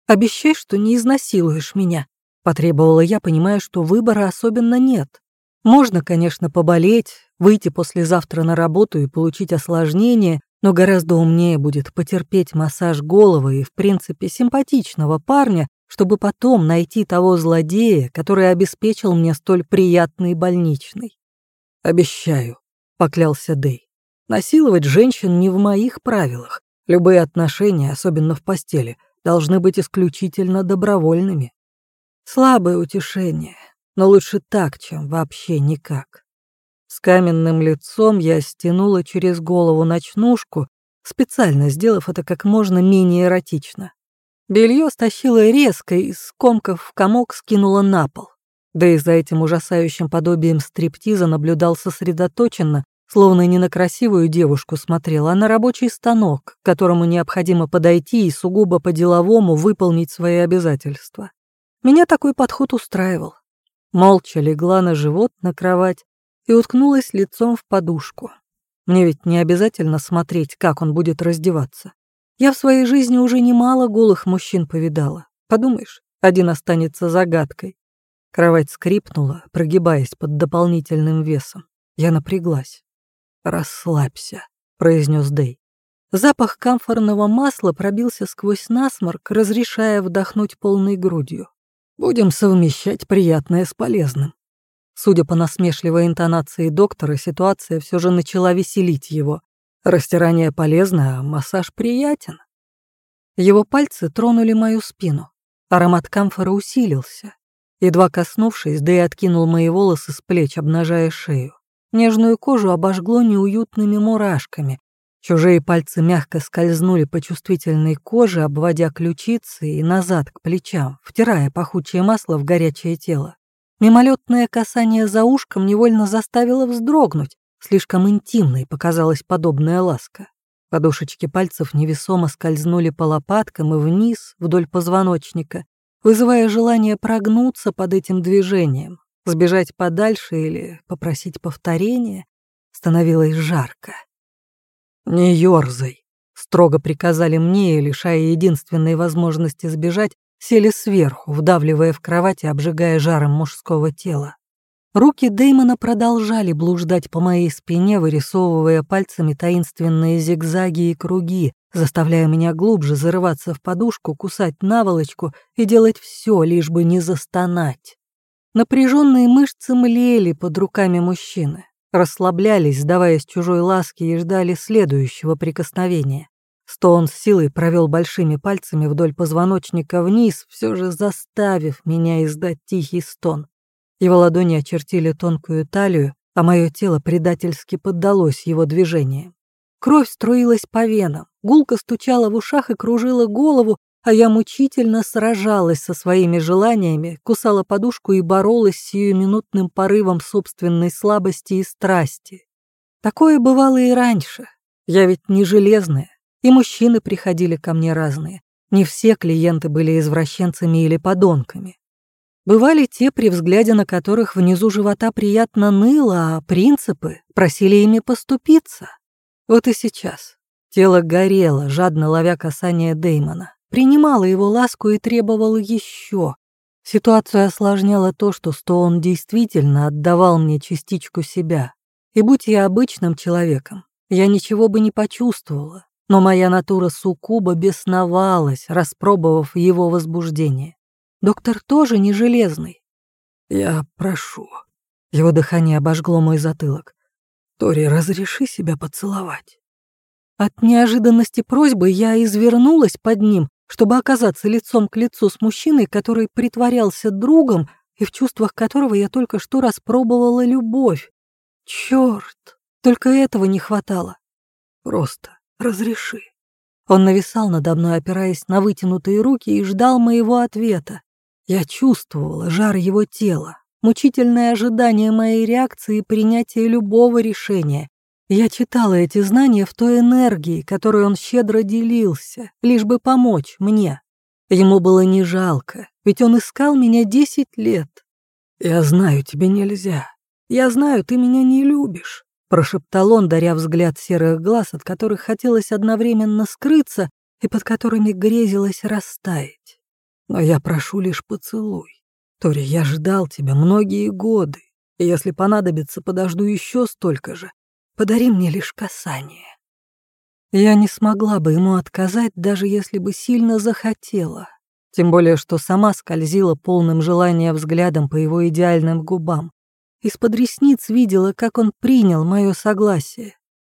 Speaker 1: «Обещай, что не изнасилуешь меня», — потребовала я, понимая, что выбора особенно нет. Можно, конечно, поболеть, выйти послезавтра на работу и получить осложнение, но гораздо умнее будет потерпеть массаж головы и, в принципе, симпатичного парня, чтобы потом найти того злодея, который обеспечил мне столь приятный больничный. «Обещаю», — поклялся Дэй. «Насиловать женщин не в моих правилах. Любые отношения, особенно в постели, должны быть исключительно добровольными. Слабое утешение, но лучше так, чем вообще никак». С каменным лицом я стянула через голову ночнушку, специально сделав это как можно менее эротично. Белье стащила резко и, скомкав в комок, скинула на пол. Да и за этим ужасающим подобием стриптиза наблюдал сосредоточенно, словно не на красивую девушку смотрел, а на рабочий станок, к которому необходимо подойти и сугубо по-деловому выполнить свои обязательства. Меня такой подход устраивал. Молча легла на живот на кровать и уткнулась лицом в подушку. Мне ведь не обязательно смотреть, как он будет раздеваться. Я в своей жизни уже немало голых мужчин повидала. Подумаешь, один останется загадкой. Кровать скрипнула, прогибаясь под дополнительным весом. Я напряглась. «Расслабься», — произнес Дэй. Запах камфорного масла пробился сквозь насморк, разрешая вдохнуть полной грудью.
Speaker 2: Будем совмещать приятное с полезным. Судя по насмешливой интонации доктора, ситуация все же начала веселить его. Растирание полезно, а массаж приятен. Его пальцы тронули мою спину. Аромат камфора усилился. Едва коснувшись, и откинул мои волосы с плеч, обнажая шею. Нежную кожу обожгло неуютными мурашками. Чужие пальцы мягко скользнули по чувствительной коже, обводя ключицы и назад к плечам, втирая пахучее масло в горячее тело. Мимолетное касание за ушком невольно заставило вздрогнуть. Слишком интимной показалась подобная ласка. Подушечки пальцев невесомо скользнули по лопаткам и вниз, вдоль позвоночника, вызывая желание прогнуться под этим движением, сбежать подальше или попросить повторения. Становилось жарко. «Не ёрзай», — строго приказали мне лишая единственной возможности сбежать, сели сверху, вдавливая в кровать и обжигая жаром мужского тела. Руки Дэймона продолжали блуждать по моей спине, вырисовывая пальцами таинственные зигзаги и круги, заставляя меня глубже зарываться в подушку, кусать наволочку и делать все, лишь бы не застонать. Напряженные мышцы млели под руками мужчины, расслаблялись, сдаваясь чужой ласке и ждали следующего прикосновения. Стоун с силой провел большими пальцами вдоль позвоночника вниз, все же заставив меня издать тихий стон. Его ладони очертили тонкую талию, а мое тело предательски поддалось его движениям. Кровь струилась по венам, гулко стучала в ушах и кружила голову, а я мучительно сражалась со своими желаниями, кусала подушку и боролась с сиюминутным порывом собственной слабости и страсти. Такое бывало и раньше. Я ведь не железная, и мужчины приходили ко мне разные. Не все клиенты были извращенцами или подонками. Бывали те, при взгляде на которых внизу живота приятно ныло, а принципы просили ими поступиться. Вот и сейчас. Тело горело, жадно ловя касание Деймона. Принимало его ласку и требовало еще. Ситуацию осложняло то, что Стоун действительно отдавал мне частичку себя. И будь я обычным человеком, я ничего бы не почувствовала. Но моя натура суккуба бесновалась, распробовав его возбуждение. Доктор тоже не железный. Я прошу. Его дыхание обожгло мой затылок. Тори, разреши себя поцеловать. От неожиданности просьбы я извернулась под ним, чтобы оказаться лицом к лицу с мужчиной, который притворялся другом и в чувствах которого я только что распробовала любовь. Черт, только этого не хватало. Просто разреши. Он нависал надо мной, опираясь на вытянутые руки, и ждал моего ответа. Я чувствовала жар его тела, мучительное ожидание моей реакции и принятия любого решения. Я читала эти знания в той энергии, которой он щедро делился, лишь бы помочь мне. Ему было не жалко, ведь он искал меня десять лет. «Я знаю, тебе нельзя. Я знаю, ты меня не любишь», — прошептал он, даря взгляд серых глаз, от которых хотелось одновременно скрыться и под которыми грезилось растаять. Но я прошу лишь поцелуй. Тори, я ждал тебя многие годы, и если понадобится, подожду еще столько же. Подари мне лишь касание. Я не смогла бы ему отказать, даже если бы сильно захотела. Тем более, что сама скользила полным желания взглядом по его идеальным губам. Из-под ресниц видела, как он принял мое согласие.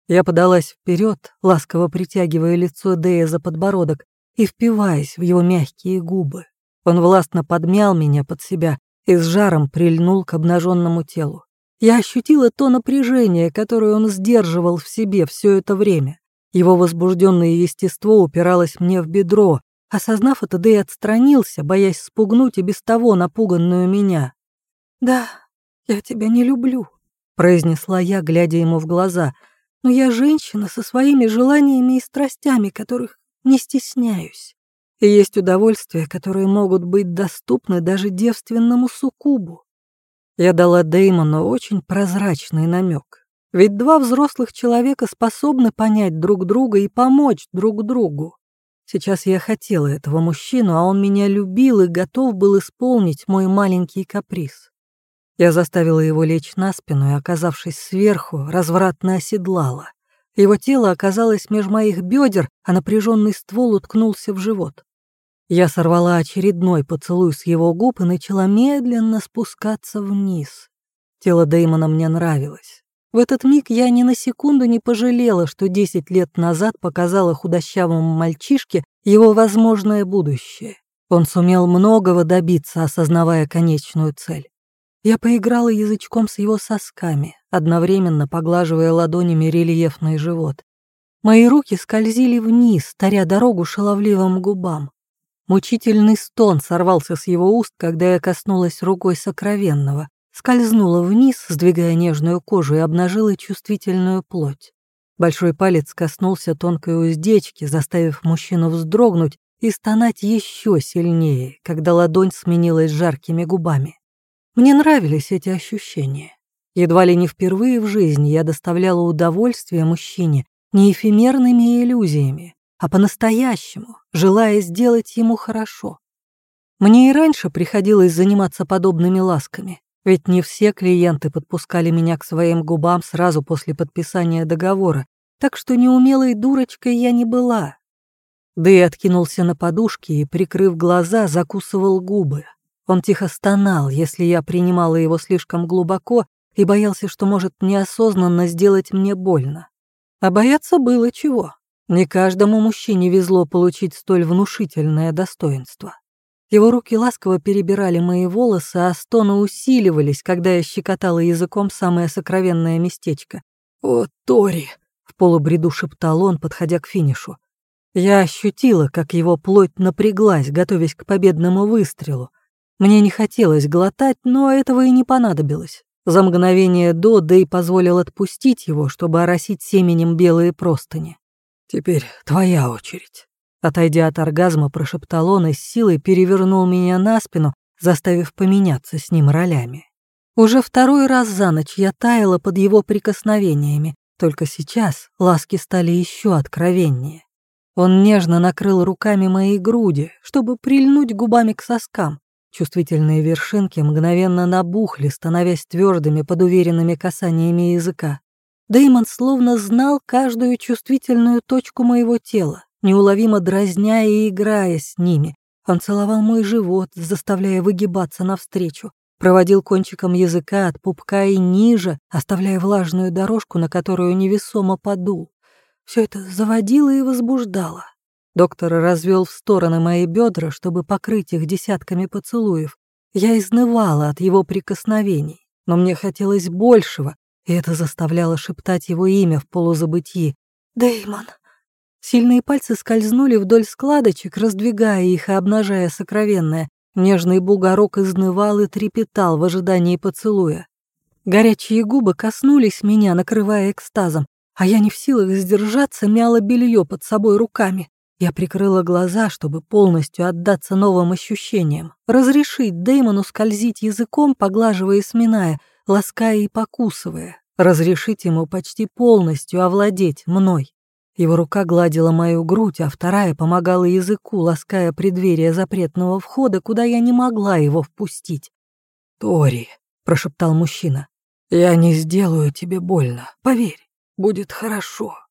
Speaker 2: Я подалась вперед, ласково притягивая лицо Дэя за подбородок, и впиваясь в его мягкие губы. Он властно подмял меня под себя и с жаром прильнул к обнаженному телу. Я ощутила то напряжение, которое он сдерживал в себе все это время. Его возбужденное естество упиралось мне в бедро. Осознав это, Дэй отстранился, боясь спугнуть и без того напуганную меня. «Да, я тебя не люблю», — произнесла я, глядя ему в глаза. «Но я женщина со своими желаниями и страстями, которых не стесняюсь. И есть удовольствия, которые могут быть доступны даже девственному суккубу. Я дала Деймону очень прозрачный намек. Ведь два взрослых человека способны понять друг друга и помочь друг другу. Сейчас я хотела этого мужчину, а он меня любил и готов был исполнить мой маленький каприз. Я заставила его лечь на спину и, оказавшись сверху, развратно оседлала. Его тело оказалось меж моих бедер, а напряженный ствол уткнулся в живот.
Speaker 1: Я сорвала очередной поцелуй с его губ и начала медленно спускаться вниз. Тело Дэймона мне нравилось. В этот миг я ни на секунду не пожалела, что 10 лет назад показала худощавому мальчишке его возможное будущее. Он сумел многого добиться, осознавая конечную цель. Я поиграла язычком с его сосками, одновременно поглаживая ладонями рельефный живот. Мои руки скользили вниз, таря дорогу шаловливым губам. Мучительный стон сорвался с его уст, когда я коснулась рукой сокровенного, скользнула вниз, сдвигая нежную кожу и обнажила чувствительную плоть. Большой палец коснулся тонкой уздечки, заставив мужчину вздрогнуть и стонать еще сильнее, когда ладонь сменилась жаркими губами. Мне нравились эти ощущения. Едва ли не впервые в жизни я доставляла удовольствие мужчине не эфемерными иллюзиями, а по-настоящему, желая сделать ему хорошо. Мне и раньше приходилось заниматься подобными ласками, ведь не все клиенты подпускали меня к своим губам сразу после подписания договора, так что неумелой дурочкой я не была. Да и откинулся на подушке и, прикрыв глаза, закусывал губы, он тихо стонал, если я принимала его слишком глубоко и боялся, что может неосознанно сделать мне больно. А бояться было чего. Не каждому мужчине везло получить столь внушительное достоинство. Его руки ласково перебирали мои волосы, а стоны усиливались, когда я щекотала языком самое сокровенное местечко. «О, Тори!» — в полубреду шептал он, подходя к финишу. Я ощутила, как его плоть напряглась, готовясь к победному выстрелу. Мне не хотелось глотать, но этого и не понадобилось. За мгновение до Дэй позволил отпустить его, чтобы оросить семенем белые простыни. «Теперь твоя очередь». Отойдя от оргазма, прошептал он и с силой перевернул меня на спину, заставив поменяться с ним ролями. Уже второй раз за ночь я таяла под его прикосновениями, только сейчас ласки стали еще откровеннее. Он нежно накрыл руками мои груди, чтобы прильнуть губами к соскам, Чувствительные вершинки мгновенно набухли, становясь твердыми под уверенными касаниями языка. Дэймон словно знал каждую чувствительную точку моего тела, неуловимо дразня и играя с ними. Он целовал мой живот, заставляя выгибаться навстречу, проводил кончиком языка от пупка и ниже, оставляя влажную дорожку, на которую невесомо подул. Все это заводило и возбуждало. Доктор развел в стороны мои бедра, чтобы покрыть их десятками поцелуев. Я изнывала от его прикосновений, но мне хотелось большего, и это заставляло шептать его имя в полузабытии. «Дэймон!» Сильные пальцы скользнули вдоль складочек, раздвигая их и обнажая сокровенное. Нежный бугорок изнывал и трепетал в ожидании поцелуя. Горячие губы коснулись меня, накрывая экстазом, а я не в силах сдержаться, мяла белье под собой руками. Я прикрыла глаза, чтобы полностью отдаться новым ощущениям, разрешить Дэймону скользить языком, поглаживая и сминая, лаская и покусывая, разрешить ему почти полностью овладеть мной. Его рука гладила мою грудь, а вторая помогала языку, лаская преддверие запретного входа, куда я не могла его впустить. «Тори», — прошептал мужчина, — «я не сделаю тебе больно, поверь, будет хорошо».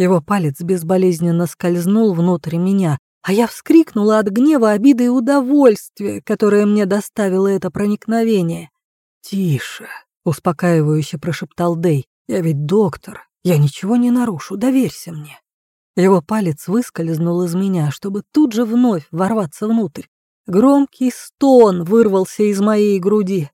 Speaker 1: Его палец безболезненно скользнул внутрь меня, а я вскрикнула от гнева, обиды и удовольствия, которое мне доставило это проникновение. «Тише», — успокаивающе прошептал Дэй, — «я ведь доктор, я ничего не нарушу, доверься мне». Его палец выскользнул из меня, чтобы тут же вновь ворваться внутрь. Громкий стон вырвался из моей груди.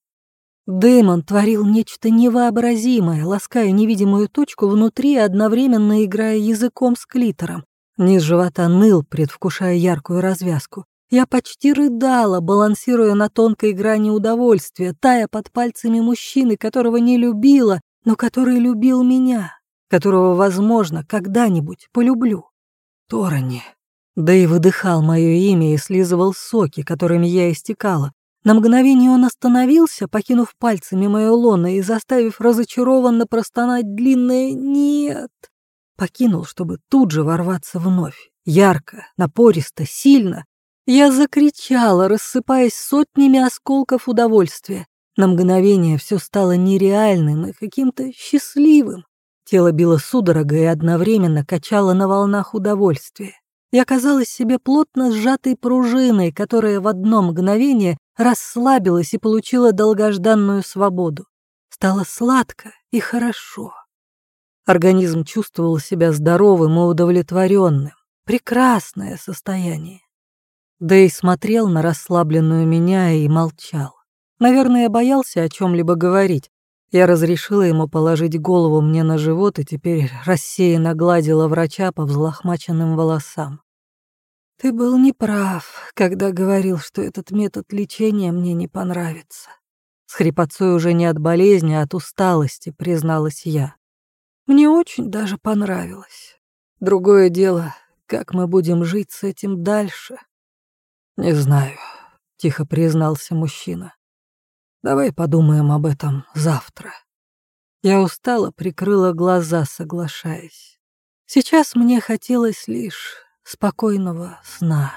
Speaker 1: Дэймон творил нечто невообразимое, лаская невидимую точку внутри одновременно играя языком с клитором. Низ живота ныл, предвкушая яркую развязку. Я почти рыдала, балансируя на тонкой грани удовольствия, тая под пальцами мужчины, которого не любила, но который любил меня, которого, возможно, когда-нибудь полюблю. Торони. Да и выдыхал мое имя и слизывал соки, которыми я истекала, на мгновение он остановился, покинув пальцами мое лоно и заставив разочарованно простонать длинное «нет». Покинул, чтобы тут же ворваться вновь. Ярко, напористо, сильно. Я закричала, рассыпаясь сотнями осколков удовольствия. На мгновение все стало нереальным и каким-то счастливым. Тело било судорога и одновременно качало на волнах удовольствия. Я казалась себе плотно сжатой пружиной, которая в одно мгновение расслабилась и получила долгожданную свободу. Стало сладко и хорошо. Организм чувствовал себя здоровым и удовлетворенным. Прекрасное состояние. Дэй смотрел на расслабленную меня и молчал. Наверное, боялся о чем-либо говорить. Я разрешила ему положить голову мне на живот и теперь рассеянно гладила врача по взлохмаченным волосам. «Ты был неправ, когда говорил, что этот метод лечения мне не понравится». С хрипотцой уже не от болезни, а от усталости, призналась я. Мне очень даже понравилось. Другое дело, как мы будем жить с этим дальше. Не знаю, тихо признался мужчина. Давай подумаем об этом завтра. Я устало прикрыла глаза, соглашаясь. Сейчас мне хотелось лишь спокойного сна.